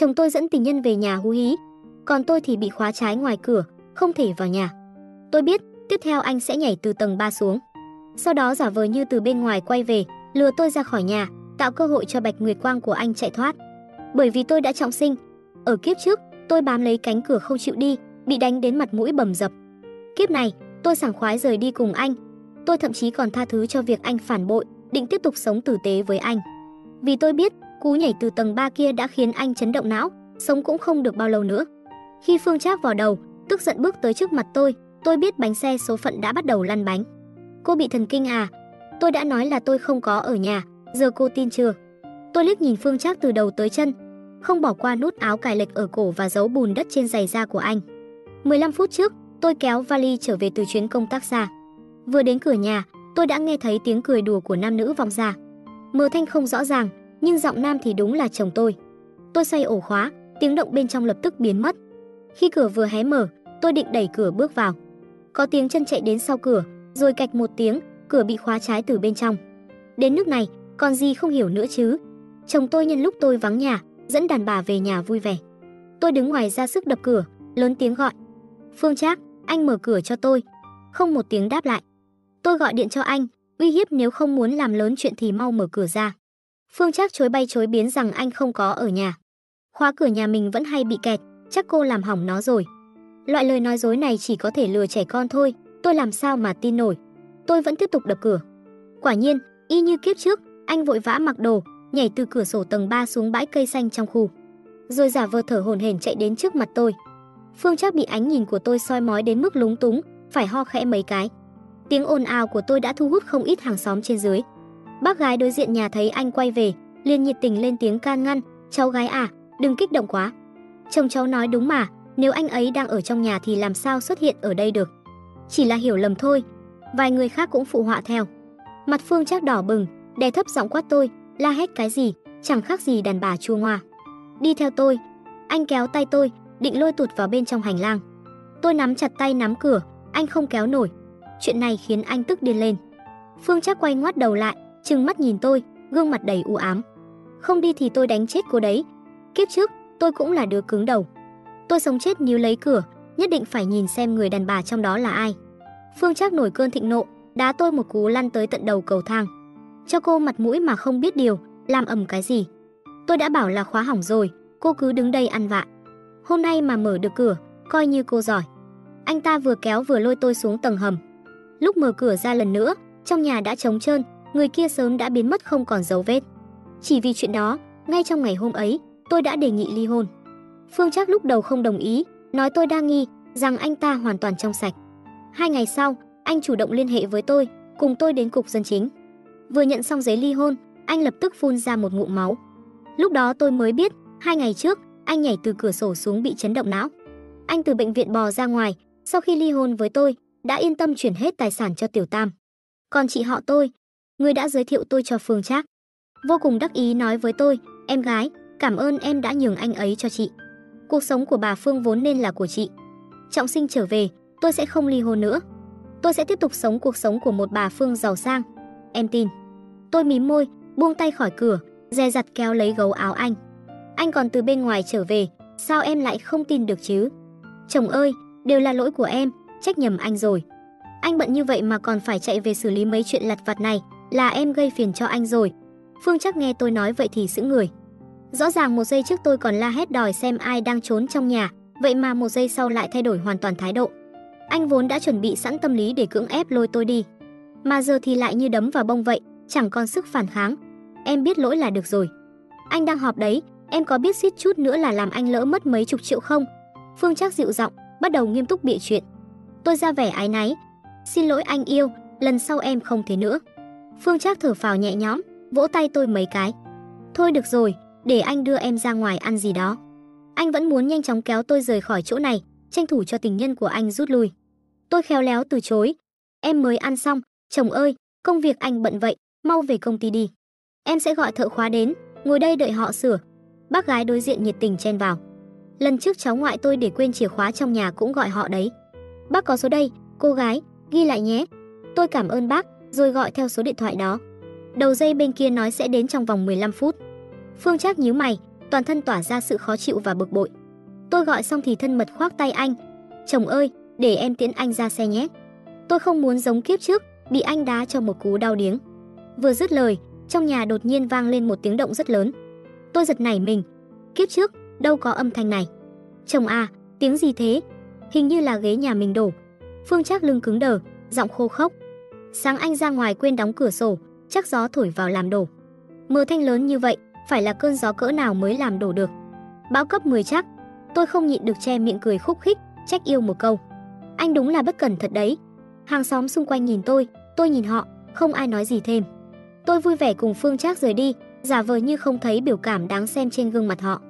Chồng tôi dẫn tình nhân về nhà hú hí, còn tôi thì bị khóa trái ngoài cửa, không thể vào nhà. Tôi biết, tiếp theo anh sẽ nhảy từ tầng 3 xuống. Sau đó giả vờ như từ bên ngoài quay về, lừa tôi ra khỏi nhà, tạo cơ hội cho Bạch Nguyệt Quang của anh chạy thoát. Bởi vì tôi đã trọng sinh, ở kiếp trước, tôi bám lấy cánh cửa không chịu đi, bị đánh đến mặt mũi bầm dập. Kiếp này, tôi sảng khoái rời đi cùng anh. Tôi thậm chí còn tha thứ cho việc anh phản bội, định tiếp tục sống tử tế với anh. Vì tôi biết, cú nhảy từ tầng 3 kia đã khiến anh chấn động não, sống cũng không được bao lâu nữa. Khi Phương Trác vào đầu, tức giận bước tới trước mặt tôi, tôi biết bánh xe số phận đã bắt đầu lăn bánh. Cô bị thần kinh à? Tôi đã nói là tôi không có ở nhà, giờ cô tin chưa? Tôi liếc nhìn Phương Trác từ đầu tới chân, không bỏ qua nút áo cài lệch ở cổ và dấu bùn đất trên giày da của anh. 15 phút trước, tôi kéo vali trở về từ chuyến công tác xa. Vừa đến cửa nhà, tôi đã nghe thấy tiếng cười đùa của nam nữ vọng ra. Mờ thanh không rõ ràng, nhưng giọng nam thì đúng là chồng tôi. Tôi xoay ổ khóa, tiếng động bên trong lập tức biến mất. Khi cửa vừa hé mở, tôi định đẩy cửa bước vào. Có tiếng chân chạy đến sau cửa, rồi cạch một tiếng, cửa bị khóa trái từ bên trong. Đến nước này, còn gì không hiểu nữa chứ? Chồng tôi nhân lúc tôi vắng nhà, dẫn đàn bà về nhà vui vẻ. Tôi đứng ngoài ra sức đập cửa, lớn tiếng gọi. Phương Trác, anh mở cửa cho tôi. Không một tiếng đáp lại. Tôi gọi điện cho anh, uy hiếp nếu không muốn làm lớn chuyện thì mau mở cửa ra. Phương Trác chối bay chối biến rằng anh không có ở nhà. Khóa cửa nhà mình vẫn hay bị kẹt, chắc cô làm hỏng nó rồi. Loại lời nói dối này chỉ có thể lừa trẻ con thôi, tôi làm sao mà tin nổi. Tôi vẫn tiếp tục đập cửa. Quả nhiên, y như kiếp trước, anh vội vã mặc đồ, nhảy từ cửa sổ tầng 3 xuống bãi cây xanh trong khu. Rồi giả vờ thở hổn hển chạy đến trước mặt tôi. Phương Trác bị ánh nhìn của tôi soi mói đến mức lúng túng, phải ho khẽ mấy cái. Tiếng ồn ào của tôi đã thu hút không ít hàng xóm trên dưới. Bác gái đối diện nhà thấy anh quay về, liền nhiệt tình lên tiếng can ngăn, "Cháu gái à, đừng kích động quá." Chồng cháu nói đúng mà, nếu anh ấy đang ở trong nhà thì làm sao xuất hiện ở đây được. Chỉ là hiểu lầm thôi. Vài người khác cũng phụ họa theo. Mặt Phương Trác đỏ bừng, đè thấp giọng quát tôi, la hét cái gì, chẳng khác gì đàn bà chua ngoa. Đi theo tôi. Anh kéo tay tôi, định lôi tụt vào bên trong hành lang. Tôi nắm chặt tay nắm cửa, anh không kéo nổi. Chuyện này khiến anh tức điên lên. Phương Trác quay ngoắt đầu lại, trừng mắt nhìn tôi, gương mặt đầy u ám. Không đi thì tôi đánh chết cô đấy. Kiếp trước, tôi cũng là đứa cứng đầu. Tôi sống chết níu lấy cửa, nhất định phải nhìn xem người đàn bà trong đó là ai. Phương Trác nổi cơn thịnh nộ, đá tôi một cú lăn tới tận đầu cầu thang. Cho cô mặt mũi mà không biết điều, làm ầm cái gì. Tôi đã bảo là khóa hỏng rồi, cô cứ đứng đây ăn vạ. Hôm nay mà mở được cửa, coi như cô giỏi. Anh ta vừa kéo vừa lôi tôi xuống tầng hầm. Lúc mở cửa ra lần nữa, trong nhà đã trống trơn, người kia sớm đã biến mất không còn dấu vết. Chỉ vì chuyện đó, ngay trong ngày hôm ấy, tôi đã đề nghị ly hôn. Phương Trác lúc đầu không đồng ý, nói tôi đa nghi, rằng anh ta hoàn toàn trong sạch. Hai ngày sau, anh chủ động liên hệ với tôi, cùng tôi đến cục dân chính. Vừa nhận xong giấy ly hôn, anh lập tức phun ra một ngụm máu. Lúc đó tôi mới biết, hai ngày trước, anh nhảy từ cửa sổ xuống bị chấn động não. Anh từ bệnh viện bò ra ngoài, sau khi ly hôn với tôi, đã yên tâm chuyển hết tài sản cho Tiểu Tam. Còn chị họ tôi, người đã giới thiệu tôi cho Phương Trác, vô cùng đắc ý nói với tôi, "Em gái, cảm ơn em đã nhường anh ấy cho chị. Cuộc sống của bà Phương vốn nên là của chị. Trọng sinh trở về, tôi sẽ không ly hôn nữa. Tôi sẽ tiếp tục sống cuộc sống của một bà Phương giàu sang. Em tin." Tôi mím môi, buông tay khỏi cửa, dè dặt kéo lấy gấu áo anh. Anh còn từ bên ngoài trở về, sao em lại không tin được chứ? Chồng ơi, đều là lỗi của em, trách nhầm anh rồi. Anh bận như vậy mà còn phải chạy về xử lý mấy chuyện lặt vặt này, là em gây phiền cho anh rồi. Phương chắc nghe tôi nói vậy thì sững người. Rõ ràng một giây trước tôi còn la hét đòi xem ai đang trốn trong nhà, vậy mà một giây sau lại thay đổi hoàn toàn thái độ. Anh vốn đã chuẩn bị sẵn tâm lý để cưỡng ép lôi tôi đi, mà giờ thì lại như đấm vào bông vậy, chẳng còn sức phản kháng. Em biết lỗi là được rồi. Anh đang họp đấy, em có biết suýt chút nữa là làm anh lỡ mất mấy chục triệu không? Phương chắc dịu giọng, bắt đầu nghiêm túc bịa chuyện. Tôi ra vẻ ái náy. Xin lỗi anh yêu, lần sau em không thế nữa. Phương Trác thở phào nhẹ nhõm, vỗ tay tôi mấy cái. Thôi được rồi, để anh đưa em ra ngoài ăn gì đó. Anh vẫn muốn nhanh chóng kéo tôi rời khỏi chỗ này, tranh thủ cho tình nhân của anh rút lui. Tôi khéo léo từ chối. Em mới ăn xong, chồng ơi, công việc anh bận vậy, mau về công ty đi. Em sẽ gọi thợ khóa đến, ngồi đây đợi họ sửa. Bác gái đối diện nhiệt tình chen vào. Lần trước cháu ngoại tôi để quên chìa khóa trong nhà cũng gọi họ đấy. Bác có số đây, cô gái, ghi lại nhé. Tôi cảm ơn bác, rồi gọi theo số điện thoại đó. Đầu dây bên kia nói sẽ đến trong vòng 15 phút. Phương Trác nhíu mày, toàn thân tỏa ra sự khó chịu và bực bội. Tôi gọi xong thì thân mật khoác tay anh. Chồng ơi, để em tiễn anh ra xe nhé. Tôi không muốn giống kiếp trước, bị anh đá cho một cú đau điếng. Vừa dứt lời, trong nhà đột nhiên vang lên một tiếng động rất lớn. Tôi giật nảy mình. Kiếp trước, đâu có âm thanh này. Chồng à, tiếng gì thế? Hình như là ghế nhà mình đổ. Phương Trác lưng cứng đờ, giọng khô khốc. Sáng anh ra ngoài quên đóng cửa sổ, chắc gió thổi vào làm đổ. Mưa thanh lớn như vậy, phải là cơn gió cỡ nào mới làm đổ được. Bão cấp 10 chắc. Tôi không nhịn được che miệng cười khúc khích, trách yêu một câu. Anh đúng là bất cẩn thật đấy. Hàng xóm xung quanh nhìn tôi, tôi nhìn họ, không ai nói gì thêm. Tôi vui vẻ cùng Phương Trác rời đi, giả vờ như không thấy biểu cảm đáng xem trên gương mặt họ.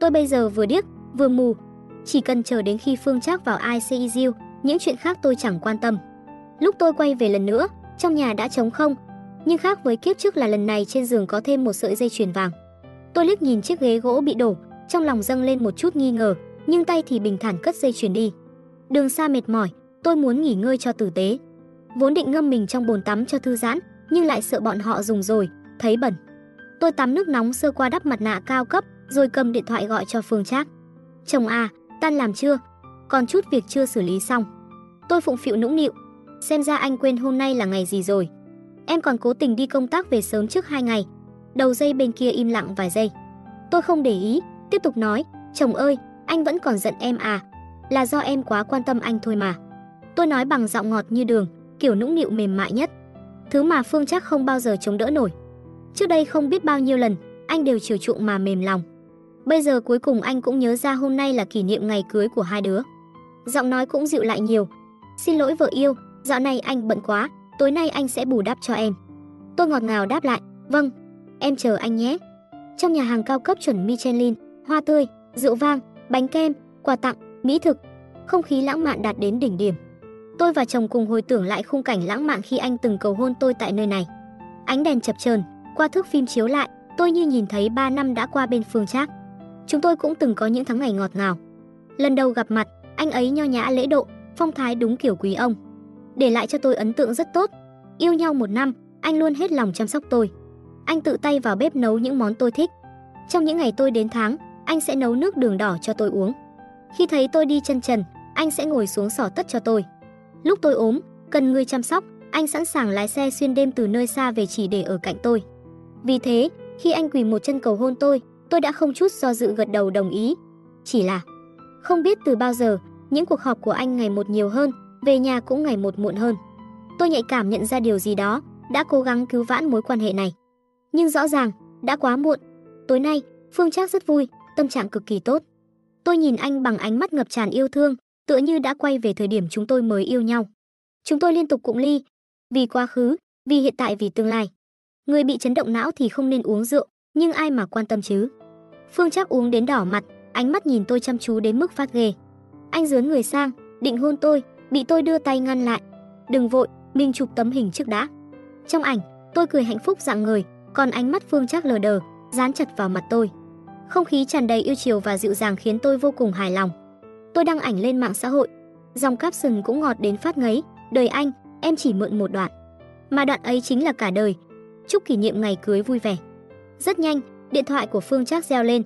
Tôi bây giờ vừa điếc, vừa mù, chỉ cần chờ đến khi Phương Trác vào ICU, những chuyện khác tôi chẳng quan tâm. Lúc tôi quay về lần nữa, trong nhà đã trống không, nhưng khác với kiếp trước là lần này trên giường có thêm một sợi dây chuyền vàng. Tôi liếc nhìn chiếc ghế gỗ bị đổ, trong lòng dâng lên một chút nghi ngờ, nhưng tay thì bình thản cất dây chuyền đi. Đường xa mệt mỏi, tôi muốn nghỉ ngơi cho tử tế. Vốn định ngâm mình trong bồn tắm cho thư giãn, nhưng lại sợ bọn họ dùng rồi, thấy bẩn. Tôi tắm nước nóng sơ qua đắp mặt nạ cao cấp, rồi cầm điện thoại gọi cho Phương Trác. "Chồng à, tan làm chưa? Còn chút việc chưa xử lý xong." Tôi phụng phịu nũng nịu, xem ra anh quên hôm nay là ngày gì rồi. Em còn cố tình đi công tác về sớm trước hai ngày. Đầu dây bên kia im lặng vài giây. Tôi không để ý, tiếp tục nói, "Chồng ơi, anh vẫn còn giận em à? Là do em quá quan tâm anh thôi mà." Tôi nói bằng giọng ngọt như đường, kiểu nũng nịu mềm mại nhất. Thứ mà Phương chắc không bao giờ chống đỡ nổi. Trước đây không biết bao nhiêu lần, anh đều chiều chuộng mà mềm lòng. Bây giờ cuối cùng anh cũng nhớ ra hôm nay là kỷ niệm ngày cưới của hai đứa. Giọng nói cũng dịu lại nhiều. Xin lỗi vợ yêu, dạo này anh bận quá, tối nay anh sẽ bù đắp cho em. Tôi ngọt ngào đáp lại, vâng, em chờ anh nhé. Trong nhà hàng cao cấp chuẩn Michelin, hoa tươi, rượu vang, bánh kem, quà tặng, mỹ thực, không khí lãng mạn đạt đến đỉnh điểm. Tôi và chồng cùng hồi tưởng lại khung cảnh lãng mạn khi anh từng cầu hôn tôi tại nơi này. Ánh đèn chập chờn, qua thước phim chiếu lại, tôi như nhìn thấy 3 năm đã qua bên Phương Trác. Chúng tôi cũng từng có những tháng ngày ngọt ngào. Lần đầu gặp mặt, anh ấy nho nhã lễ độ, phong thái đúng kiểu quý ông. Để lại cho tôi ấn tượng rất tốt. Yêu nhau một năm, anh luôn hết lòng chăm sóc tôi. Anh tự tay vào bếp nấu những món tôi thích. Trong những ngày tôi đến tháng, anh sẽ nấu nước đường đỏ cho tôi uống. Khi thấy tôi đi chân trần, anh sẽ ngồi xuống sỏ tất cho tôi. Lúc tôi ốm, cần người chăm sóc, anh sẵn sàng lái xe xuyên đêm từ nơi xa về chỉ để ở cạnh tôi. Vì thế, khi anh quỳ một chân cầu hôn tôi, tôi đã không chút do dự gật đầu đồng ý. Chỉ là không biết từ bao giờ, những cuộc họp của anh ngày một nhiều hơn, về nhà cũng ngày một muộn hơn. Tôi nhạy cảm nhận ra điều gì đó, đã cố gắng cứu vãn mối quan hệ này. Nhưng rõ ràng, đã quá muộn. Tối nay, Phương Trác rất vui, tâm trạng cực kỳ tốt. Tôi nhìn anh bằng ánh mắt ngập tràn yêu thương, tựa như đã quay về thời điểm chúng tôi mới yêu nhau. Chúng tôi liên tục cụng ly, vì quá khứ, vì hiện tại vì tương lai. Người bị chấn động não thì không nên uống rượu, nhưng ai mà quan tâm chứ. Phương Trác uống đến đỏ mặt, ánh mắt nhìn tôi chăm chú đến mức phát ghê. Anh dướn người sang, định hôn tôi, bị tôi đưa tay ngăn lại. "Đừng vội, mình chụp tấm hình trước đã." Trong ảnh, tôi cười hạnh phúc dạng người, còn ánh mắt Phương Trác lờ đờ, dán chặt vào mặt tôi. Không khí tràn đầy yêu chiều và dịu dàng khiến tôi vô cùng hài lòng. Tôi đăng ảnh lên mạng xã hội, dòng caption cũng ngọt đến phát ngấy, "Đời anh, em chỉ mượn một đoạn." Mà đoạn ấy chính là cả đời. Chúc kỷ niệm ngày cưới vui vẻ. Rất nhanh, điện thoại của Phương Trác reo lên.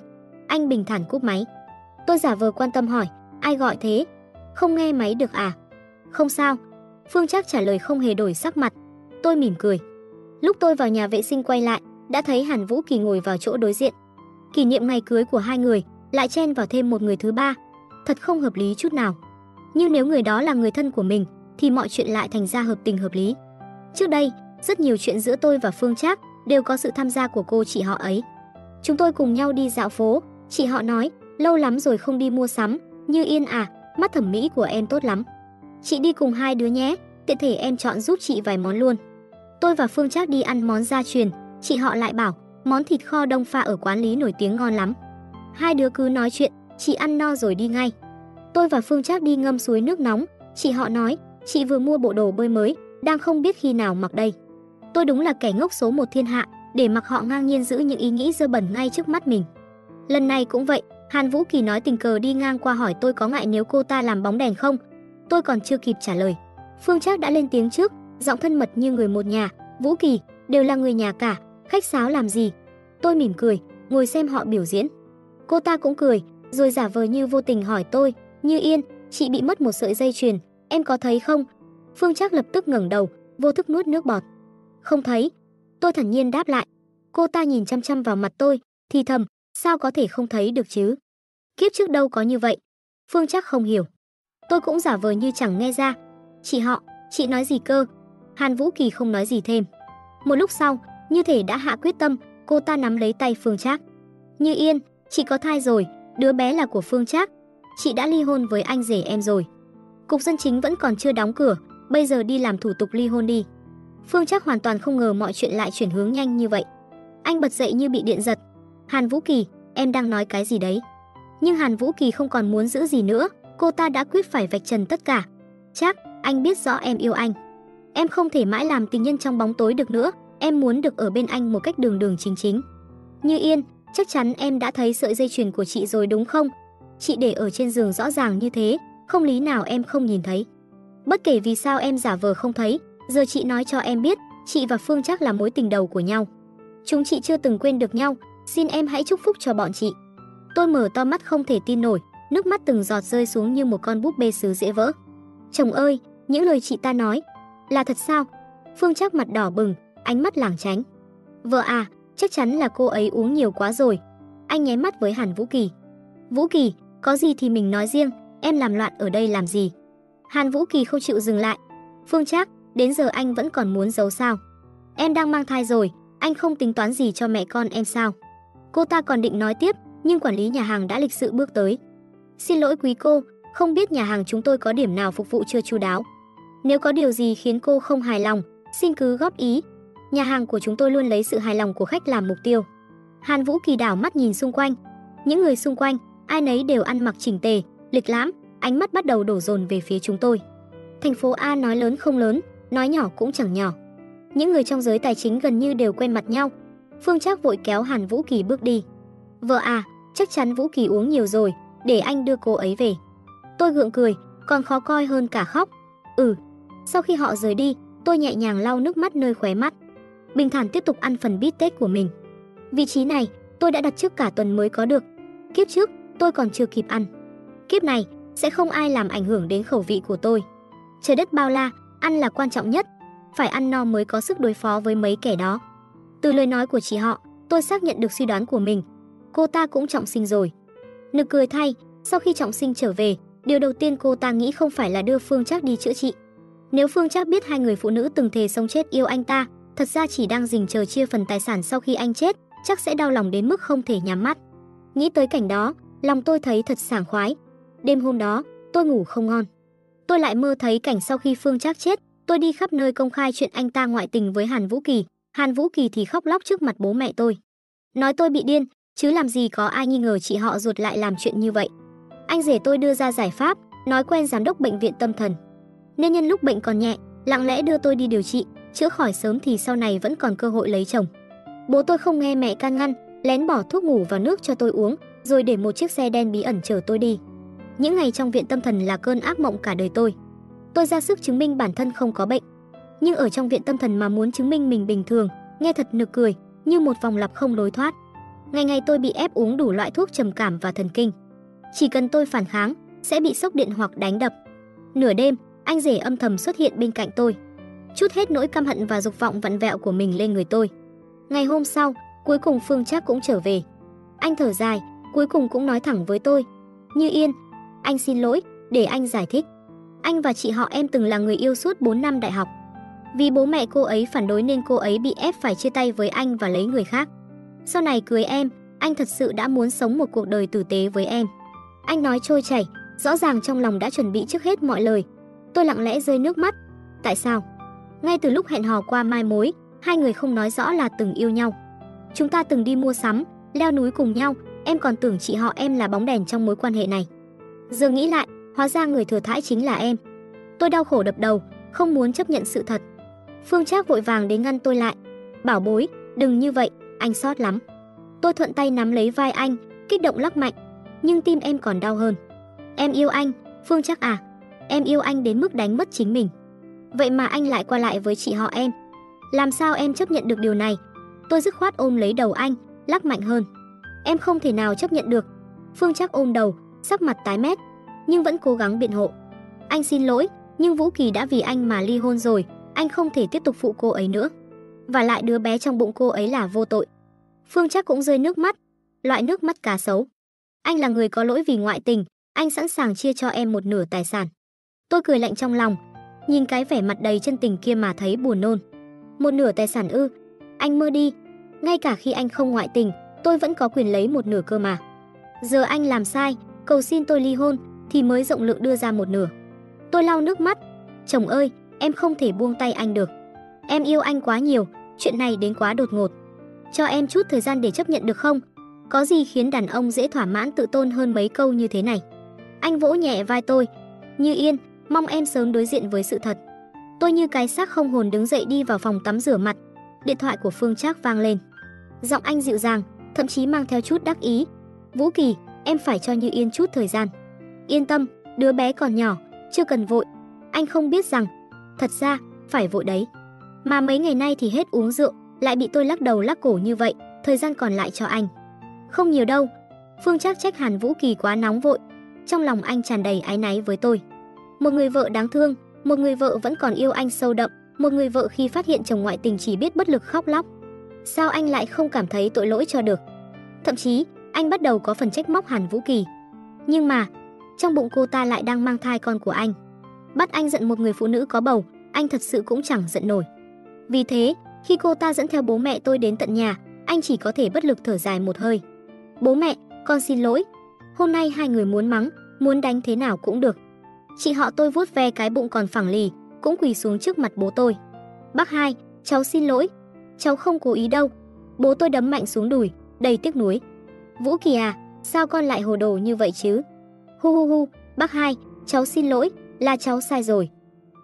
Anh bình thản cúp máy. Tôi giả vờ quan tâm hỏi, ai gọi thế? Không nghe máy được à? Không sao. Phương Trác trả lời không hề đổi sắc mặt. Tôi mỉm cười. Lúc tôi vào nhà vệ sinh quay lại, đã thấy Hàn Vũ Kỳ ngồi vào chỗ đối diện. Kỷ niệm ngày cưới của hai người, lại chen vào thêm một người thứ ba. Thật không hợp lý chút nào. Nhưng nếu người đó là người thân của mình, thì mọi chuyện lại thành ra hợp tình hợp lý. Trước đây, rất nhiều chuyện giữa tôi và Phương Trác đều có sự tham gia của cô chị họ ấy. Chúng tôi cùng nhau đi dạo phố, chị họ nói, lâu lắm rồi không đi mua sắm, như Yên à, mắt thẩm mỹ của em tốt lắm. Chị đi cùng hai đứa nhé, tiện thể em chọn giúp chị vài món luôn. Tôi và Phương Trác đi ăn món gia truyền, chị họ lại bảo, món thịt kho đông pha ở quán Lý nổi tiếng ngon lắm. Hai đứa cứ nói chuyện, chị ăn no rồi đi ngay. Tôi và Phương Trác đi ngâm suối nước nóng, chị họ nói, chị vừa mua bộ đồ bơi mới, đang không biết khi nào mặc đây. Tôi đúng là kẻ ngốc số một thiên hạ, để mặc họ ngang nhiên giữ những ý nghĩ dơ bẩn ngay trước mắt mình. Lần này cũng vậy, Hàn Vũ Kỳ nói tình cờ đi ngang qua hỏi tôi có ngại nếu cô ta làm bóng đèn không. Tôi còn chưa kịp trả lời. Phương Trác đã lên tiếng trước, giọng thân mật như người một nhà, "Vũ Kỳ, đều là người nhà cả, khách sáo làm gì?" Tôi mỉm cười, ngồi xem họ biểu diễn. Cô ta cũng cười, rồi giả vờ như vô tình hỏi tôi, Như Yên, chị bị mất một sợi dây chuyền, em có thấy không? Phương Trác lập tức ngẩng đầu, vô thức nuốt nước bọt. Không thấy. Tôi thản nhiên đáp lại. Cô ta nhìn chăm chăm vào mặt tôi, thì thầm, sao có thể không thấy được chứ? Kiếp trước đâu có như vậy. Phương Trác không hiểu. Tôi cũng giả vờ như chẳng nghe ra. Chị họ, chị nói gì cơ? Hàn Vũ Kỳ không nói gì thêm. Một lúc sau, như thể đã hạ quyết tâm, cô ta nắm lấy tay Phương Trác. Như Yên, chị có thai rồi, đứa bé là của Phương Trác. Chị đã ly hôn với anh rể em rồi. Cục dân chính vẫn còn chưa đóng cửa, bây giờ đi làm thủ tục ly hôn đi. Phương Trác hoàn toàn không ngờ mọi chuyện lại chuyển hướng nhanh như vậy. Anh bật dậy như bị điện giật. Hàn Vũ Kỳ, em đang nói cái gì đấy? Nhưng Hàn Vũ Kỳ không còn muốn giữ gì nữa, cô ta đã quyết phải vạch trần tất cả. Chắc, anh biết rõ em yêu anh. Em không thể mãi làm tình nhân trong bóng tối được nữa, em muốn được ở bên anh một cách đường đường chính chính. Như Yên, chắc chắn em đã thấy sợi dây chuyền của chị rồi đúng không? Chị để ở trên giường rõ ràng như thế, không lý nào em không nhìn thấy. Bất kể vì sao em giả vờ không thấy, giờ chị nói cho em biết, chị và Phương chắc là mối tình đầu của nhau. Chúng chị chưa từng quên được nhau, xin em hãy chúc phúc cho bọn chị. Tôi mở to mắt không thể tin nổi, nước mắt từng giọt rơi xuống như một con búp bê sứ dễ vỡ. Chồng ơi, những lời chị ta nói là thật sao? Phương Trác mặt đỏ bừng, ánh mắt lảng tránh. Vợ à, chắc chắn là cô ấy uống nhiều quá rồi. Anh nháy mắt với Hàn Vũ Kỳ. Vũ Kỳ, có gì thì mình nói riêng, em làm loạn ở đây làm gì? Hàn Vũ Kỳ không chịu dừng lại. Phương Trác, đến giờ anh vẫn còn muốn giấu sao? Em đang mang thai rồi, anh không tính toán gì cho mẹ con em sao? Cô ta còn định nói tiếp, nhưng quản lý nhà hàng đã lịch sự bước tới. Xin lỗi quý cô, không biết nhà hàng chúng tôi có điểm nào phục vụ chưa chu đáo. Nếu có điều gì khiến cô không hài lòng, xin cứ góp ý. Nhà hàng của chúng tôi luôn lấy sự hài lòng của khách làm mục tiêu. Hàn Vũ Kỳ đảo mắt nhìn xung quanh. Những người xung quanh, ai nấy đều ăn mặc chỉnh tề, lịch lãm, ánh mắt bắt đầu đổ dồn về phía chúng tôi. Thành phố A nói lớn không lớn, nói nhỏ cũng chẳng nhỏ. Những người trong giới tài chính gần như đều quen mặt nhau. Phương Trác vội kéo Hàn Vũ Kỳ bước đi. Vợ à, chắc chắn Vũ Kỳ uống nhiều rồi, để anh đưa cô ấy về. Tôi gượng cười, còn khó coi hơn cả khóc. Ừ. Sau khi họ rời đi, tôi nhẹ nhàng lau nước mắt nơi khóe mắt. Bình thản tiếp tục ăn phần bít tết của mình. Vị trí này, tôi đã đặt trước cả tuần mới có được. Kiếp trước, tôi còn chưa kịp ăn. Kiếp này, sẽ không ai làm ảnh hưởng đến khẩu vị của tôi. Trời đất bao la, ăn là quan trọng nhất, phải ăn no mới có sức đối phó với mấy kẻ đó. Từ lời nói của chị họ, tôi xác nhận được suy đoán của mình. Cô ta cũng trọng sinh rồi. Nực cười thay, sau khi trọng sinh trở về, điều đầu tiên cô ta nghĩ không phải là đưa Phương Trác đi chữa trị. Nếu Phương Trác biết hai người phụ nữ từng thề sống chết yêu anh ta, thật ra chỉ đang dình chờ chia phần tài sản sau khi anh chết, chắc sẽ đau lòng đến mức không thể nhắm mắt. Nghĩ tới cảnh đó, lòng tôi thấy thật sảng khoái, Đêm hôm đó, tôi ngủ không ngon. Tôi lại mơ thấy cảnh sau khi Phương Trác chết, tôi đi khắp nơi công khai chuyện anh ta ngoại tình với Hàn Vũ Kỳ, Hàn Vũ Kỳ thì khóc lóc trước mặt bố mẹ tôi. Nói tôi bị điên, chứ làm gì có ai nghi ngờ chị họ ruột lại làm chuyện như vậy. Anh rể tôi đưa ra giải pháp, nói quen giám đốc bệnh viện tâm thần. Nên nhân lúc bệnh còn nhẹ, lặng lẽ đưa tôi đi điều trị, chữa khỏi sớm thì sau này vẫn còn cơ hội lấy chồng. Bố tôi không nghe mẹ can ngăn, lén bỏ thuốc ngủ vào nước cho tôi uống, rồi để một chiếc xe đen bí ẩn chở tôi đi. Những ngày trong viện tâm thần là cơn ác mộng cả đời tôi. Tôi ra sức chứng minh bản thân không có bệnh. Nhưng ở trong viện tâm thần mà muốn chứng minh mình bình thường, nghe thật nực cười, như một vòng lặp không lối thoát. Ngày ngày tôi bị ép uống đủ loại thuốc trầm cảm và thần kinh. Chỉ cần tôi phản kháng, sẽ bị sốc điện hoặc đánh đập. Nửa đêm, anh rể âm thầm xuất hiện bên cạnh tôi. Chút hết nỗi căm hận và dục vọng vặn vẹo của mình lên người tôi. Ngày hôm sau, cuối cùng Phương Trác cũng trở về. Anh thở dài, cuối cùng cũng nói thẳng với tôi. Như Yên, anh xin lỗi, để anh giải thích. Anh và chị họ em từng là người yêu suốt 4 năm đại học. Vì bố mẹ cô ấy phản đối nên cô ấy bị ép phải chia tay với anh và lấy người khác. Sau này cưới em, anh thật sự đã muốn sống một cuộc đời tử tế với em. Anh nói trôi chảy, rõ ràng trong lòng đã chuẩn bị trước hết mọi lời. Tôi lặng lẽ rơi nước mắt. Tại sao? Ngay từ lúc hẹn hò qua mai mối, hai người không nói rõ là từng yêu nhau. Chúng ta từng đi mua sắm, leo núi cùng nhau, em còn tưởng chị họ em là bóng đèn trong mối quan hệ này. Giờ nghĩ lại, hóa ra người thừa thãi chính là em. Tôi đau khổ đập đầu, không muốn chấp nhận sự thật. Phương Trác vội vàng đến ngăn tôi lại. Bảo bối, đừng như vậy, anh sót lắm. Tôi thuận tay nắm lấy vai anh, kích động lắc mạnh, nhưng tim em còn đau hơn. Em yêu anh, Phương chắc à, em yêu anh đến mức đánh mất chính mình. Vậy mà anh lại qua lại với chị họ em. Làm sao em chấp nhận được điều này? Tôi dứt khoát ôm lấy đầu anh, lắc mạnh hơn. Em không thể nào chấp nhận được, Phương chắc ôm đầu, sắc mặt tái mét, nhưng vẫn cố gắng biện hộ. Anh xin lỗi, nhưng Vũ Kỳ đã vì anh mà ly hôn rồi, anh không thể tiếp tục phụ cô ấy nữa. Và lại đứa bé trong bụng cô ấy là vô tội. Phương chắc cũng rơi nước mắt, loại nước mắt cá sấu. Anh là người có lỗi vì ngoại tình, anh sẵn sàng chia cho em một nửa tài sản. Tôi cười lạnh trong lòng, nhìn cái vẻ mặt đầy chân tình kia mà thấy buồn nôn. Một nửa tài sản ư? Anh mơ đi, ngay cả khi anh không ngoại tình, tôi vẫn có quyền lấy một nửa cơ mà. Giờ anh làm sai, cầu xin tôi ly hôn thì mới rộng lượng đưa ra một nửa. Tôi lau nước mắt, "Chồng ơi, em không thể buông tay anh được. Em yêu anh quá nhiều, chuyện này đến quá đột ngột. Cho em chút thời gian để chấp nhận được không? Có gì khiến đàn ông dễ thỏa mãn tự tôn hơn mấy câu như thế này?" Anh vỗ nhẹ vai tôi, "Như Yên, mong em sớm đối diện với sự thật." Tôi như cái xác không hồn đứng dậy đi vào phòng tắm rửa mặt. Điện thoại của Phương Trác vang lên. Giọng anh dịu dàng, thậm chí mang theo chút đắc ý. "Vũ Kỳ, em phải cho Như Yên chút thời gian. Yên tâm, đứa bé còn nhỏ, chưa cần vội. Anh không biết rằng, thật ra, phải vội đấy. Mà mấy ngày nay thì hết uống rượu, lại bị tôi lắc đầu lắc cổ như vậy, thời gian còn lại cho anh. Không nhiều đâu. Phương Trác trách Hàn Vũ Kỳ quá nóng vội. Trong lòng anh tràn đầy ái náy với tôi. Một người vợ đáng thương, một người vợ vẫn còn yêu anh sâu đậm, một người vợ khi phát hiện chồng ngoại tình chỉ biết bất lực khóc lóc. Sao anh lại không cảm thấy tội lỗi cho được? Thậm chí, anh bắt đầu có phần trách móc Hàn Vũ Kỳ. Nhưng mà, trong bụng cô ta lại đang mang thai con của anh. Bắt anh giận một người phụ nữ có bầu, anh thật sự cũng chẳng giận nổi. Vì thế, khi cô ta dẫn theo bố mẹ tôi đến tận nhà, anh chỉ có thể bất lực thở dài một hơi. Bố mẹ, con xin lỗi. Hôm nay hai người muốn mắng, muốn đánh thế nào cũng được. Chị họ tôi vuốt ve cái bụng còn phẳng lì, cũng quỳ xuống trước mặt bố tôi. Bác hai, cháu xin lỗi. Cháu không cố ý đâu. Bố tôi đấm mạnh xuống đùi, đầy tiếc nuối. Vũ Kỳ à, sao con lại hồ đồ như vậy chứ? Hu hu hu, bác hai, cháu xin lỗi, là cháu sai rồi.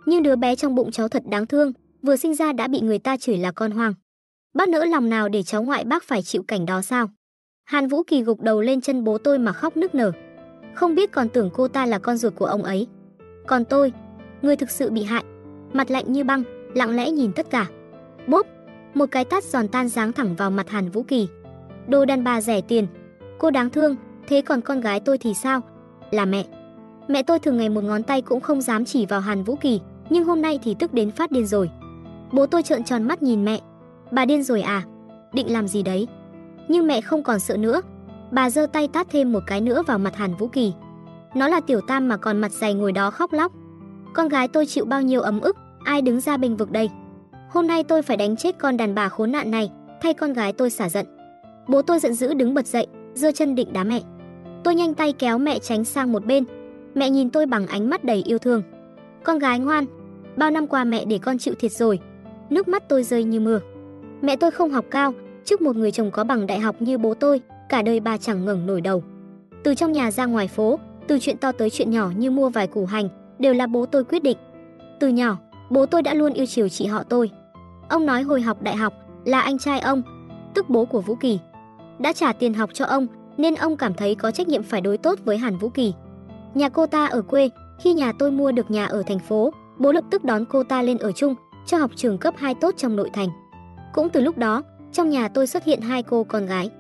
Nhưng đứa bé trong bụng cháu thật đáng thương, vừa sinh ra đã bị người ta chửi là con hoang. Bác nỡ lòng nào để cháu ngoại bác phải chịu cảnh đó sao? Hàn Vũ Kỳ gục đầu lên chân bố tôi mà khóc nức nở. Không biết còn tưởng cô ta là con ruột của ông ấy. Còn tôi, người thực sự bị hại, mặt lạnh như băng, lặng lẽ nhìn tất cả. Bốp, một cái tát giòn tan giáng thẳng vào mặt Hàn Vũ Kỳ. Đồ đàn bà rẻ tiền, cô đáng thương, thế còn con gái tôi thì sao? Là mẹ. Mẹ tôi thường ngày một ngón tay cũng không dám chỉ vào Hàn Vũ Kỳ, nhưng hôm nay thì tức đến phát điên rồi. Bố tôi trợn tròn mắt nhìn mẹ. Bà điên rồi à? Định làm gì đấy? Nhưng mẹ không còn sợ nữa. Bà giơ tay tát thêm một cái nữa vào mặt Hàn Vũ Kỳ. Nó là tiểu tam mà còn mặt dày ngồi đó khóc lóc. Con gái tôi chịu bao nhiêu ấm ức, ai đứng ra bình vực đây? Hôm nay tôi phải đánh chết con đàn bà khốn nạn này, thay con gái tôi xả giận. Bố tôi giận dữ đứng bật dậy, giơ chân định đá mẹ. Tôi nhanh tay kéo mẹ tránh sang một bên. Mẹ nhìn tôi bằng ánh mắt đầy yêu thương. Con gái ngoan, bao năm qua mẹ để con chịu thiệt rồi. Nước mắt tôi rơi như mưa. Mẹ tôi không học cao, trước một người chồng có bằng đại học như bố tôi, cả đời bà chẳng ngẩng nổi đầu. Từ trong nhà ra ngoài phố, từ chuyện to tới chuyện nhỏ như mua vài củ hành, đều là bố tôi quyết định. Từ nhỏ, bố tôi đã luôn yêu chiều chị họ tôi. Ông nói hồi học đại học là anh trai ông, tức bố của Vũ Kỳ, đã trả tiền học cho ông nên ông cảm thấy có trách nhiệm phải đối tốt với Hàn Vũ Kỳ. Nhà cô ta ở quê, khi nhà tôi mua được nhà ở thành phố, bố lập tức đón cô ta lên ở chung, cho học trường cấp 2 tốt trong nội thành. Cũng từ lúc đó, trong nhà tôi xuất hiện hai cô con gái.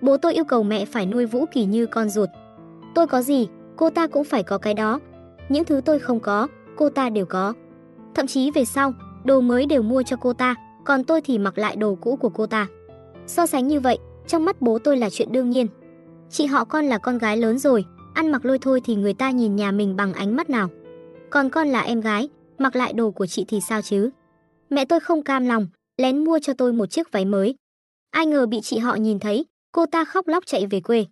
Bố tôi yêu cầu mẹ phải nuôi Vũ Kỳ như con ruột. Tôi có gì, cô ta cũng phải có cái đó. Những thứ tôi không có, cô ta đều có. Thậm chí về sau, đồ mới đều mua cho cô ta, còn tôi thì mặc lại đồ cũ của cô ta. So sánh như vậy, trong mắt bố tôi là chuyện đương nhiên. Chị họ con là con gái lớn rồi, ăn mặc lôi thôi thì người ta nhìn nhà mình bằng ánh mắt nào. Còn con là em gái, mặc lại đồ của chị thì sao chứ? Mẹ tôi không cam lòng, lén mua cho tôi một chiếc váy mới. Ai ngờ bị chị họ nhìn thấy, cô ta khóc lóc chạy về quê.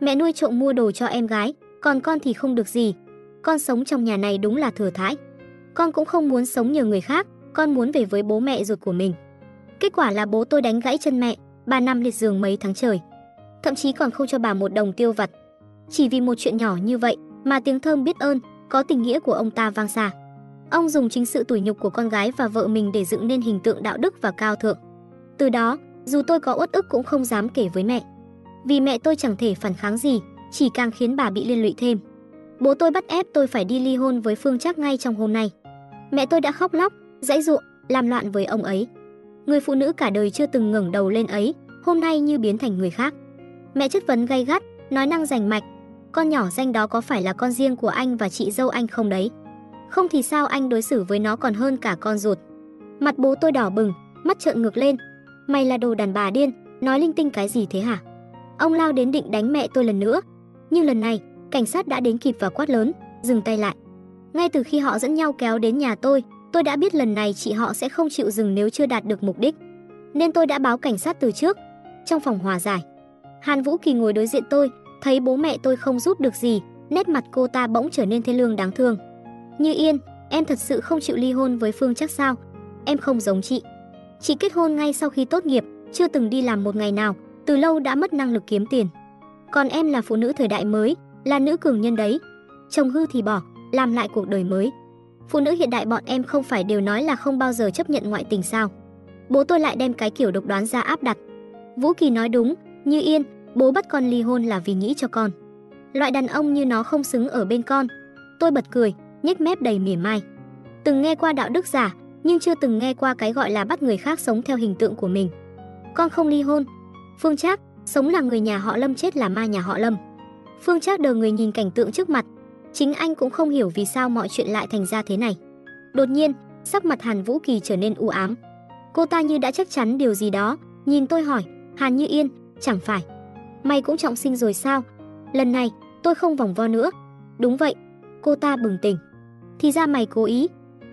Mẹ nuôi trộm mua đồ cho em gái, còn con thì không được gì. Con sống trong nhà này đúng là thừa thãi. Con cũng không muốn sống nhờ người khác, con muốn về với bố mẹ ruột của mình. Kết quả là bố tôi đánh gãy chân mẹ, bà nằm liệt giường mấy tháng trời. Thậm chí còn không cho bà một đồng tiêu vặt. Chỉ vì một chuyện nhỏ như vậy mà tiếng thơm biết ơn, có tình nghĩa của ông ta vang xa. Ông dùng chính sự tủi nhục của con gái và vợ mình để dựng nên hình tượng đạo đức và cao thượng. Từ đó, dù tôi có uất ức cũng không dám kể với mẹ. Vì mẹ tôi chẳng thể phản kháng gì, chỉ càng khiến bà bị liên lụy thêm. Bố tôi bắt ép tôi phải đi ly hôn với Phương Trác ngay trong hôm nay. Mẹ tôi đã khóc lóc, dãy dụa, làm loạn với ông ấy. Người phụ nữ cả đời chưa từng ngẩng đầu lên ấy, hôm nay như biến thành người khác. Mẹ chất vấn gay gắt, nói năng rành mạch. Con nhỏ danh đó có phải là con riêng của anh và chị dâu anh không đấy? Không thì sao anh đối xử với nó còn hơn cả con ruột. Mặt bố tôi đỏ bừng, mắt trợn ngược lên. Mày là đồ đàn bà điên, nói linh tinh cái gì thế hả? Ông lao đến định đánh mẹ tôi lần nữa, nhưng lần này, cảnh sát đã đến kịp và quát lớn, dừng tay lại. Ngay từ khi họ dẫn nhau kéo đến nhà tôi, tôi đã biết lần này chị họ sẽ không chịu dừng nếu chưa đạt được mục đích. Nên tôi đã báo cảnh sát từ trước. Trong phòng hòa giải, Hàn Vũ Kỳ ngồi đối diện tôi, thấy bố mẹ tôi không giúp được gì, nét mặt cô ta bỗng trở nên thê lương đáng thương. Như Yên, em thật sự không chịu ly hôn với Phương chắc sao? Em không giống chị. Chị kết hôn ngay sau khi tốt nghiệp, chưa từng đi làm một ngày nào, từ lâu đã mất năng lực kiếm tiền. Còn em là phụ nữ thời đại mới, là nữ cường nhân đấy. Chồng hư thì bỏ, làm lại cuộc đời mới. Phụ nữ hiện đại bọn em không phải đều nói là không bao giờ chấp nhận ngoại tình sao? Bố tôi lại đem cái kiểu độc đoán ra áp đặt. Vũ Kỳ nói đúng, như Yên, bố bắt con ly hôn là vì nghĩ cho con. Loại đàn ông như nó không xứng ở bên con. Tôi bật cười, nhếch mép đầy mỉa mai. Từng nghe qua đạo đức giả, nhưng chưa từng nghe qua cái gọi là bắt người khác sống theo hình tượng của mình. Con không ly hôn. Phương Trác, sống là người nhà họ Lâm chết là ma nhà họ Lâm. Phương Trác đờ người nhìn cảnh tượng trước mặt, chính anh cũng không hiểu vì sao mọi chuyện lại thành ra thế này. Đột nhiên, sắc mặt Hàn Vũ Kỳ trở nên u ám. Cô ta như đã chắc chắn điều gì đó, nhìn tôi hỏi, "Hàn Như Yên, chẳng phải mày cũng trọng sinh rồi sao?" Lần này, tôi không vòng vo nữa. "Đúng vậy." Cô ta bừng tỉnh. "Thì ra mày cố ý,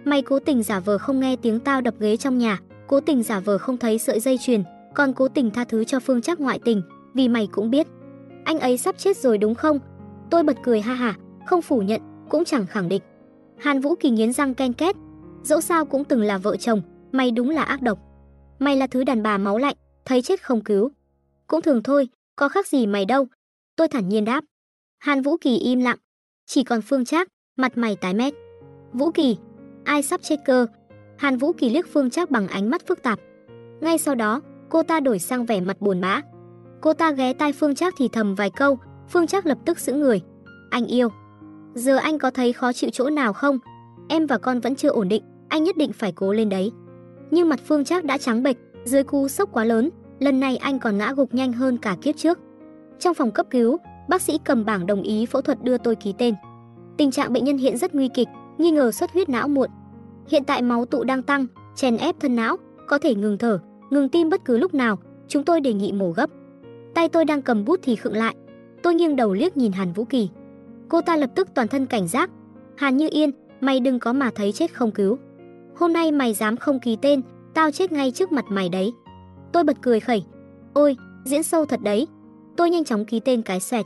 mày cố tình giả vờ không nghe tiếng tao đập ghế trong nhà, cố tình giả vờ không thấy sợi dây chuyền, còn cố tình tha thứ cho Phương Trác ngoại tình, vì mày cũng biết, anh ấy sắp chết rồi đúng không? Tôi bật cười ha hả, không phủ nhận, cũng chẳng khẳng định. Hàn Vũ Kỳ nghiến răng ken két, dẫu sao cũng từng là vợ chồng, mày đúng là ác độc. Mày là thứ đàn bà máu lạnh, thấy chết không cứu. Cũng thường thôi, có khác gì mày đâu. Tôi thản nhiên đáp. Hàn Vũ Kỳ im lặng, chỉ còn Phương Trác, mặt mày tái mét. Vũ Kỳ, ai sắp chết cơ? Hàn Vũ Kỳ liếc Phương Trác bằng ánh mắt phức tạp. Ngay sau đó, cô ta đổi sang vẻ mặt buồn bã. Cô ta ghé tai Phương Trác thì thầm vài câu, Phương Trác lập tức giữ người. Anh yêu. Giờ anh có thấy khó chịu chỗ nào không? Em và con vẫn chưa ổn định, anh nhất định phải cố lên đấy. Nhưng mặt Phương Trác đã trắng bệch, dưới cú sốc quá lớn, lần này anh còn ngã gục nhanh hơn cả kiếp trước. Trong phòng cấp cứu, bác sĩ cầm bảng đồng ý phẫu thuật đưa tôi ký tên. Tình trạng bệnh nhân hiện rất nguy kịch, nghi ngờ xuất huyết não muộn. Hiện tại máu tụ đang tăng, chèn ép thân não, có thể ngừng thở, ngừng tim bất cứ lúc nào, chúng tôi đề nghị mổ gấp. Tay tôi đang cầm bút thì khựng lại. Tôi nghiêng đầu liếc nhìn Hàn Vũ Kỳ. Cô ta lập tức toàn thân cảnh giác. Hàn Như Yên, mày đừng có mà thấy chết không cứu. Hôm nay mày dám không ký tên, tao chết ngay trước mặt mày đấy. Tôi bật cười khẩy. Ôi, diễn sâu thật đấy. Tôi nhanh chóng ký tên cái xoẹt.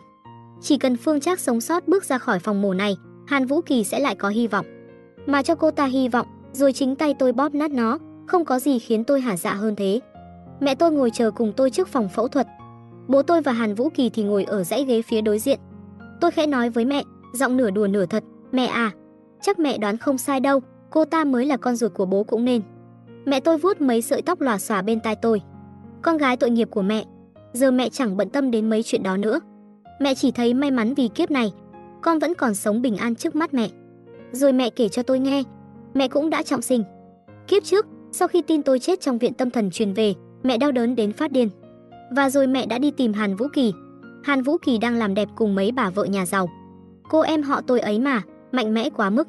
Chỉ cần Phương Trác sống sót bước ra khỏi phòng mổ này, Hàn Vũ Kỳ sẽ lại có hy vọng. Mà cho cô ta hy vọng, rồi chính tay tôi bóp nát nó, không có gì khiến tôi hả dạ hơn thế. Mẹ tôi ngồi chờ cùng tôi trước phòng phẫu thuật, Bố tôi và Hàn Vũ Kỳ thì ngồi ở dãy ghế phía đối diện. Tôi khẽ nói với mẹ, giọng nửa đùa nửa thật, "Mẹ à, chắc mẹ đoán không sai đâu, cô ta mới là con ruột của bố cũng nên." Mẹ tôi vuốt mấy sợi tóc lòa xòa bên tai tôi. Con gái tội nghiệp của mẹ, giờ mẹ chẳng bận tâm đến mấy chuyện đó nữa. Mẹ chỉ thấy may mắn vì kiếp này, con vẫn còn sống bình an trước mắt mẹ. Rồi mẹ kể cho tôi nghe, mẹ cũng đã trọng sinh. Kiếp trước, sau khi tin tôi chết trong viện tâm thần truyền về, mẹ đau đớn đến phát điên. Và rồi mẹ đã đi tìm Hàn Vũ Kỳ. Hàn Vũ Kỳ đang làm đẹp cùng mấy bà vợ nhà giàu. Cô em họ tôi ấy mà, mạnh mẽ quá mức.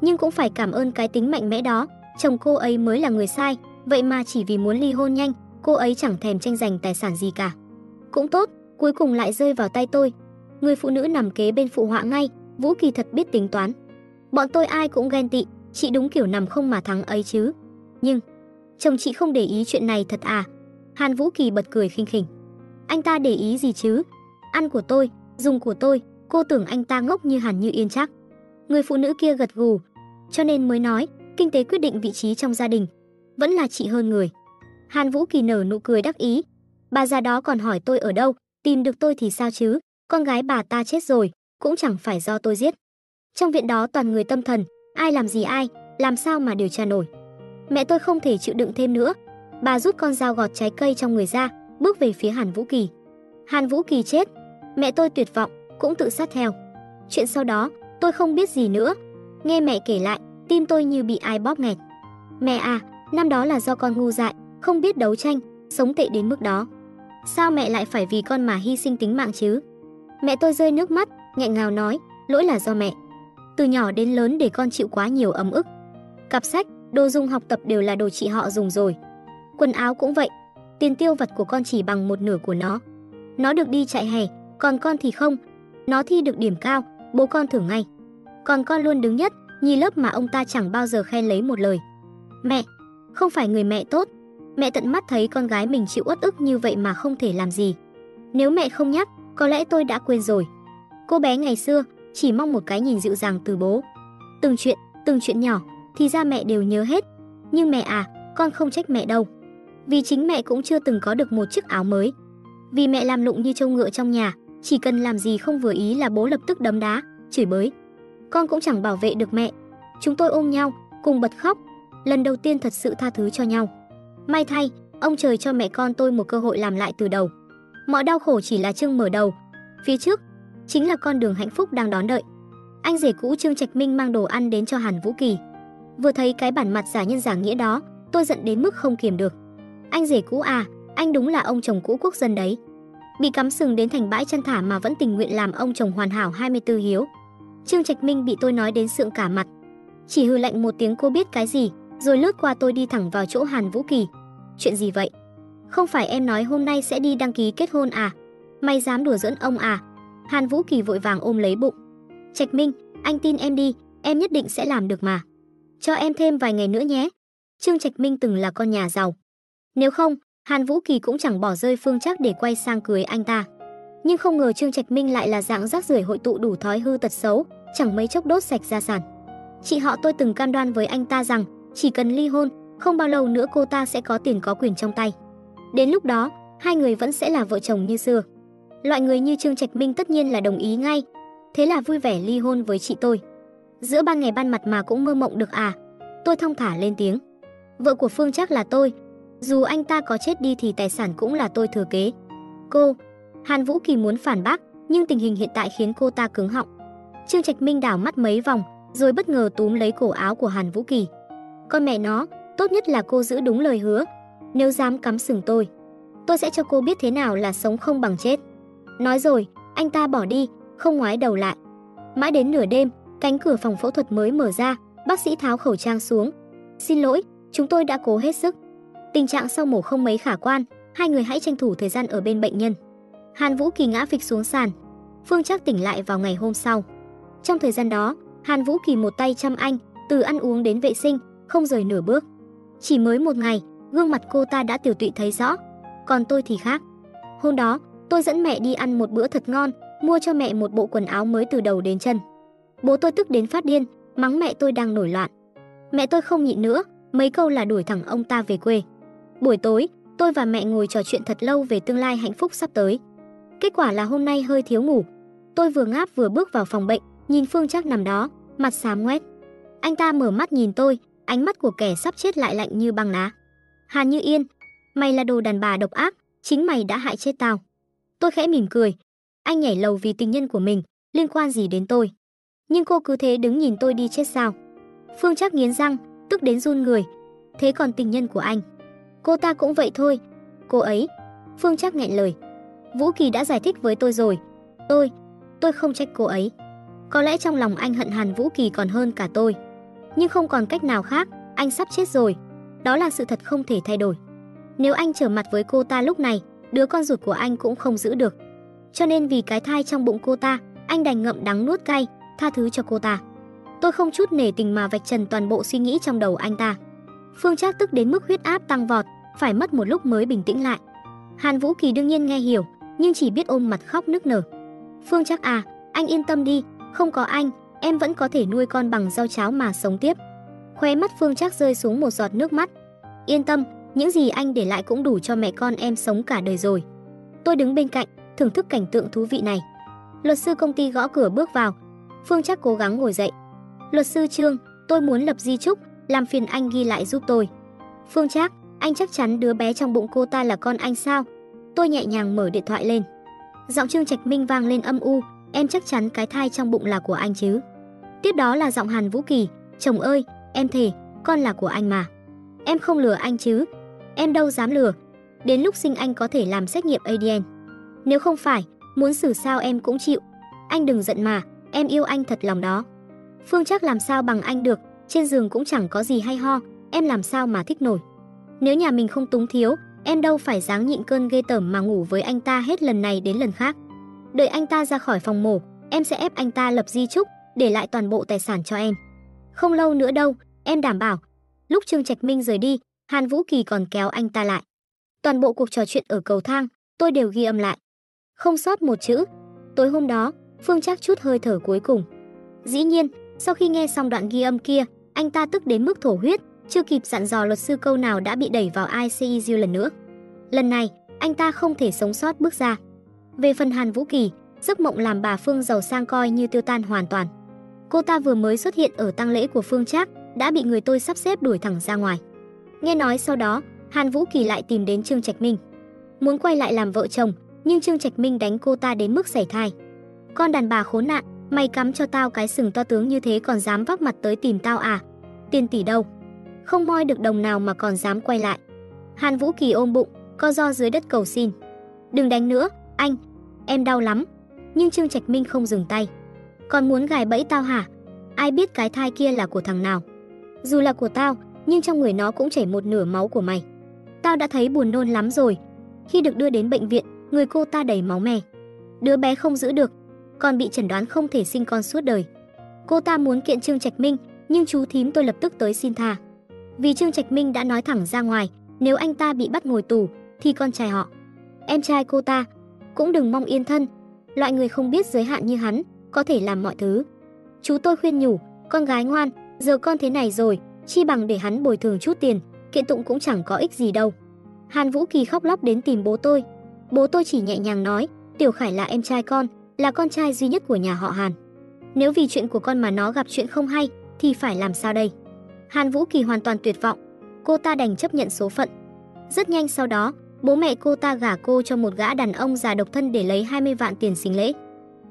Nhưng cũng phải cảm ơn cái tính mạnh mẽ đó, chồng cô ấy mới là người sai, vậy mà chỉ vì muốn ly hôn nhanh, cô ấy chẳng thèm tranh giành tài sản gì cả. Cũng tốt, cuối cùng lại rơi vào tay tôi. Người phụ nữ nằm kế bên phụ họa ngay, Vũ Kỳ thật biết tính toán. Bọn tôi ai cũng ghen tị, chị đúng kiểu nằm không mà thắng ấy chứ. Nhưng, chồng chị không để ý chuyện này thật à? Hàn Vũ Kỳ bật cười khinh khỉnh. Anh ta để ý gì chứ? Ăn của tôi, dùng của tôi, cô tưởng anh ta ngốc như Hàn Như Yên chắc. Người phụ nữ kia gật gù, cho nên mới nói, kinh tế quyết định vị trí trong gia đình, vẫn là chị hơn người. Hàn Vũ Kỳ nở nụ cười đắc ý. Bà già đó còn hỏi tôi ở đâu, tìm được tôi thì sao chứ? Con gái bà ta chết rồi, cũng chẳng phải do tôi giết. Trong viện đó toàn người tâm thần, ai làm gì ai, làm sao mà điều tra nổi. Mẹ tôi không thể chịu đựng thêm nữa, Bà rút con dao gọt trái cây trong người ra, bước về phía Hàn Vũ Kỳ. Hàn Vũ Kỳ chết, mẹ tôi tuyệt vọng, cũng tự sát theo. Chuyện sau đó, tôi không biết gì nữa. Nghe mẹ kể lại, tim tôi như bị ai bóp nghẹt. Mẹ à, năm đó là do con ngu dại, không biết đấu tranh, sống tệ đến mức đó. Sao mẹ lại phải vì con mà hy sinh tính mạng chứ? Mẹ tôi rơi nước mắt, nghẹn ngào nói, lỗi là do mẹ. Từ nhỏ đến lớn để con chịu quá nhiều ấm ức. Cặp sách, đồ dùng học tập đều là đồ chị họ dùng rồi. Quần áo cũng vậy, tiền tiêu vặt của con chỉ bằng một nửa của nó. Nó được đi chạy hè, còn con thì không. Nó thi được điểm cao, bố con thưởng ngay. Còn con luôn đứng nhất, nhì lớp mà ông ta chẳng bao giờ khen lấy một lời. Mẹ, không phải người mẹ tốt. Mẹ tận mắt thấy con gái mình chịu uất ức như vậy mà không thể làm gì. Nếu mẹ không nhắc, có lẽ tôi đã quên rồi. Cô bé ngày xưa chỉ mong một cái nhìn dịu dàng từ bố. Từng chuyện, từng chuyện nhỏ thì ra mẹ đều nhớ hết. Nhưng mẹ à, con không trách mẹ đâu. Vì chính mẹ cũng chưa từng có được một chiếc áo mới. Vì mẹ làm lụng như trâu ngựa trong nhà, chỉ cần làm gì không vừa ý là bố lập tức đấm đá, chửi bới. Con cũng chẳng bảo vệ được mẹ. Chúng tôi ôm nhau, cùng bật khóc. Lần đầu tiên thật sự tha thứ cho nhau. May thay, ông trời cho mẹ con tôi một cơ hội làm lại từ đầu. Mọi đau khổ chỉ là chương mở đầu. Phía trước chính là con đường hạnh phúc đang đón đợi. Anh rể cũ Trương Trạch Minh mang đồ ăn đến cho Hàn Vũ Kỳ. Vừa thấy cái bản mặt giả nhân giả nghĩa đó, tôi giận đến mức không kiềm được. Anh rể cũ à, anh đúng là ông chồng cũ quốc dân đấy. Bị cắm sừng đến thành bãi chân thả mà vẫn tình nguyện làm ông chồng hoàn hảo 24 hiếu. Trương Trạch Minh bị tôi nói đến sượng cả mặt. Chỉ hừ lạnh một tiếng cô biết cái gì, rồi lướt qua tôi đi thẳng vào chỗ Hàn Vũ Kỳ. Chuyện gì vậy? Không phải em nói hôm nay sẽ đi đăng ký kết hôn à? Mày dám đùa giỡn ông à? Hàn Vũ Kỳ vội vàng ôm lấy bụng. Trạch Minh, anh tin em đi, em nhất định sẽ làm được mà. Cho em thêm vài ngày nữa nhé. Trương Trạch Minh từng là con nhà giàu. Nếu không, Hàn Vũ Kỳ cũng chẳng bỏ rơi Phương Trác để quay sang cưới anh ta. Nhưng không ngờ Trương Trạch Minh lại là dạng rác rưởi hội tụ đủ thói hư tật xấu, chẳng mấy chốc đốt sạch gia sản. Chị họ tôi từng cam đoan với anh ta rằng chỉ cần ly hôn, không bao lâu nữa cô ta sẽ có tiền có quyền trong tay. Đến lúc đó, hai người vẫn sẽ là vợ chồng như xưa. Loại người như Trương Trạch Minh tất nhiên là đồng ý ngay. Thế là vui vẻ ly hôn với chị tôi. Giữa ban ngày ban mặt mà cũng mơ mộng được à? Tôi thong thả lên tiếng. Vợ của Phương chắc là tôi. Dù anh ta có chết đi thì tài sản cũng là tôi thừa kế. Cô, Hàn Vũ Kỳ muốn phản bác, nhưng tình hình hiện tại khiến cô ta cứng họng. Trương Trạch Minh đảo mắt mấy vòng, rồi bất ngờ túm lấy cổ áo của Hàn Vũ Kỳ. Con mẹ nó, tốt nhất là cô giữ đúng lời hứa. Nếu dám cắm sừng tôi, tôi sẽ cho cô biết thế nào là sống không bằng chết. Nói rồi, anh ta bỏ đi, không ngoái đầu lại. Mãi đến nửa đêm, cánh cửa phòng phẫu thuật mới mở ra, bác sĩ tháo khẩu trang xuống. Xin lỗi, chúng tôi đã cố hết sức. Tình trạng sau mổ không mấy khả quan, hai người hãy tranh thủ thời gian ở bên bệnh nhân. Hàn Vũ Kỳ ngã phịch xuống sàn. Phương Trác tỉnh lại vào ngày hôm sau. Trong thời gian đó, Hàn Vũ Kỳ một tay chăm anh, từ ăn uống đến vệ sinh, không rời nửa bước. Chỉ mới một ngày, gương mặt cô ta đã tiểu tụy thấy rõ, còn tôi thì khác. Hôm đó, tôi dẫn mẹ đi ăn một bữa thật ngon, mua cho mẹ một bộ quần áo mới từ đầu đến chân. Bố tôi tức đến phát điên, mắng mẹ tôi đang nổi loạn. Mẹ tôi không nhịn nữa, mấy câu là đuổi thẳng ông ta về quê. Buổi tối, tôi và mẹ ngồi trò chuyện thật lâu về tương lai hạnh phúc sắp tới. Kết quả là hôm nay hơi thiếu ngủ. Tôi vừa ngáp vừa bước vào phòng bệnh, nhìn Phương Trác nằm đó, mặt xám ngoét. Anh ta mở mắt nhìn tôi, ánh mắt của kẻ sắp chết lại lạnh như băng lá. Hàn Như Yên, mày là đồ đàn bà độc ác, chính mày đã hại chết tao. Tôi khẽ mỉm cười. Anh nhảy lầu vì tình nhân của mình, liên quan gì đến tôi? Nhưng cô cứ thế đứng nhìn tôi đi chết sao? Phương Trác nghiến răng, tức đến run người. Thế còn tình nhân của anh? Cô ta cũng vậy thôi. Cô ấy. Phương Trác nghẹn lời. Vũ Kỳ đã giải thích với tôi rồi. Tôi, tôi không trách cô ấy. Có lẽ trong lòng anh hận Hàn Vũ Kỳ còn hơn cả tôi. Nhưng không còn cách nào khác, anh sắp chết rồi. Đó là sự thật không thể thay đổi. Nếu anh trở mặt với cô ta lúc này, đứa con ruột của anh cũng không giữ được. Cho nên vì cái thai trong bụng cô ta, anh đành ngậm đắng nuốt cay, tha thứ cho cô ta. Tôi không chút nể tình mà vạch trần toàn bộ suy nghĩ trong đầu anh ta. Phương Trác tức đến mức huyết áp tăng vọt, phải mất một lúc mới bình tĩnh lại. Hàn Vũ Kỳ đương nhiên nghe hiểu, nhưng chỉ biết ôm mặt khóc nức nở. Phương Trác à, anh yên tâm đi, không có anh, em vẫn có thể nuôi con bằng rau cháo mà sống tiếp. Khóe mắt Phương Trác rơi xuống một giọt nước mắt. Yên tâm, những gì anh để lại cũng đủ cho mẹ con em sống cả đời rồi. Tôi đứng bên cạnh, thưởng thức cảnh tượng thú vị này. Luật sư công ty gõ cửa bước vào. Phương Trác cố gắng ngồi dậy. Luật sư Trương, tôi muốn lập di chúc, làm phiền anh ghi lại giúp tôi. Phương Trác, anh chắc chắn đứa bé trong bụng cô ta là con anh sao? Tôi nhẹ nhàng mở điện thoại lên. Giọng Trương Trạch Minh vang lên âm u, em chắc chắn cái thai trong bụng là của anh chứ? Tiếp đó là giọng Hàn Vũ Kỳ, chồng ơi, em thề, con là của anh mà. Em không lừa anh chứ? Em đâu dám lừa. Đến lúc sinh anh có thể làm xét nghiệm ADN. Nếu không phải, muốn xử sao em cũng chịu. Anh đừng giận mà, em yêu anh thật lòng đó. Phương chắc làm sao bằng anh được, trên giường cũng chẳng có gì hay ho, em làm sao mà thích nổi. Nếu nhà mình không túng thiếu, em đâu phải dáng nhịn cơn ghê tởm mà ngủ với anh ta hết lần này đến lần khác. Đợi anh ta ra khỏi phòng mổ, em sẽ ép anh ta lập di chúc, để lại toàn bộ tài sản cho em. Không lâu nữa đâu, em đảm bảo. Lúc Trương Trạch Minh rời đi, Hàn Vũ Kỳ còn kéo anh ta lại. Toàn bộ cuộc trò chuyện ở cầu thang, tôi đều ghi âm lại. Không sót một chữ. Tối hôm đó, Phương Trác chút hơi thở cuối cùng. Dĩ nhiên, sau khi nghe xong đoạn ghi âm kia, anh ta tức đến mức thổ huyết, chưa kịp dặn dò luật sư câu nào đã bị đẩy vào ICU lần nữa. Lần này, anh ta không thể sống sót bước ra. Về phần Hàn Vũ Kỳ, giấc mộng làm bà Phương giàu sang coi như tiêu tan hoàn toàn. Cô ta vừa mới xuất hiện ở tang lễ của Phương Trác, đã bị người tôi sắp xếp đuổi thẳng ra ngoài. Nghe nói sau đó, Hàn Vũ Kỳ lại tìm đến Trương Trạch Minh. Muốn quay lại làm vợ chồng, nhưng Trương Trạch Minh đánh cô ta đến mức sảy thai. Con đàn bà khốn nạn, mày cắm cho tao cái sừng to tướng như thế còn dám vác mặt tới tìm tao à? Tiền tỷ đâu? Không moi được đồng nào mà còn dám quay lại. Hàn Vũ Kỳ ôm bụng, co do dưới đất cầu xin. Đừng đánh nữa, anh, em đau lắm. Nhưng Trương Trạch Minh không dừng tay. Còn muốn gài bẫy tao hả? Ai biết cái thai kia là của thằng nào? Dù là của tao, nhưng trong người nó cũng chảy một nửa máu của mày. Tao đã thấy buồn nôn lắm rồi. Khi được đưa đến bệnh viện, người cô ta đầy máu me. Đứa bé không giữ được, còn bị chẩn đoán không thể sinh con suốt đời. Cô ta muốn kiện Trương Trạch Minh, nhưng chú thím tôi lập tức tới xin tha. Vì Trương Trạch Minh đã nói thẳng ra ngoài, nếu anh ta bị bắt ngồi tù thì con trai họ, em trai cô ta cũng đừng mong yên thân. Loại người không biết giới hạn như hắn có thể làm mọi thứ. Chú tôi khuyên nhủ, con gái ngoan, giờ con thế này rồi, chi bằng để hắn bồi thường chút tiền, kiện tụng cũng chẳng có ích gì đâu. Hàn Vũ Kỳ khóc lóc đến tìm bố tôi. Bố tôi chỉ nhẹ nhàng nói, Tiểu Khải là em trai con, là con trai duy nhất của nhà họ Hàn. Nếu vì chuyện của con mà nó gặp chuyện không hay, thì phải làm sao đây? Hàn Vũ Kỳ hoàn toàn tuyệt vọng, cô ta đành chấp nhận số phận. Rất nhanh sau đó, bố mẹ cô ta gả cô cho một gã đàn ông già độc thân để lấy 20 vạn tiền sinh lễ.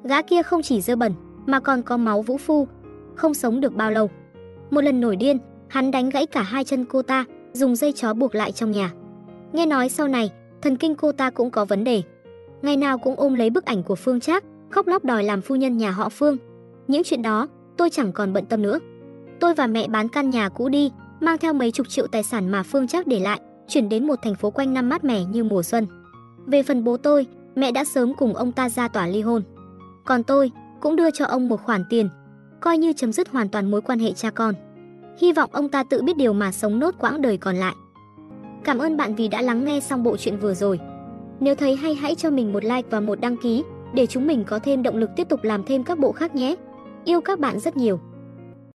Gã kia không chỉ dơ bẩn, mà còn có máu vũ phu, không sống được bao lâu. Một lần nổi điên, hắn đánh gãy cả hai chân cô ta, dùng dây chó buộc lại trong nhà. Nghe nói sau này, thần kinh cô ta cũng có vấn đề. Ngày nào cũng ôm lấy bức ảnh của Phương Trác, khóc lóc đòi làm phu nhân nhà họ Phương. Những chuyện đó, tôi chẳng còn bận tâm nữa. Tôi và mẹ bán căn nhà cũ đi, mang theo mấy chục triệu tài sản mà Phương Trác để lại, chuyển đến một thành phố quanh năm mát mẻ như mùa xuân. Về phần bố tôi, mẹ đã sớm cùng ông ta ra tòa ly hôn. Còn tôi cũng đưa cho ông một khoản tiền, coi như chấm dứt hoàn toàn mối quan hệ cha con. Hy vọng ông ta tự biết điều mà sống nốt quãng đời còn lại. Cảm ơn bạn vì đã lắng nghe xong bộ truyện vừa rồi. Nếu thấy hay, hãy cho mình một like và một đăng ký để chúng mình có thêm động lực tiếp tục làm thêm các bộ khác nhé. Yêu các bạn rất nhiều.